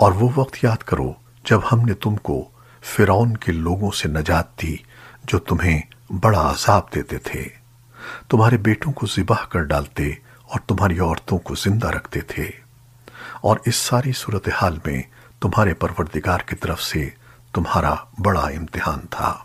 और वो वक्त याद करो जब हमने तुमको फिरौन के लोगों से नजात दी जो तुम्हें बड़ा अजाब देते थे। तुम्हारे बेटों को जिबाह कर डालते और तुम्हारी औरतों को ज़िंदा रखते थे। और इस सारी सूरत हाल में तुम्हारे परवरदिगार की तरफ़ से तुम्हारा बड़ा इम्तिहान था।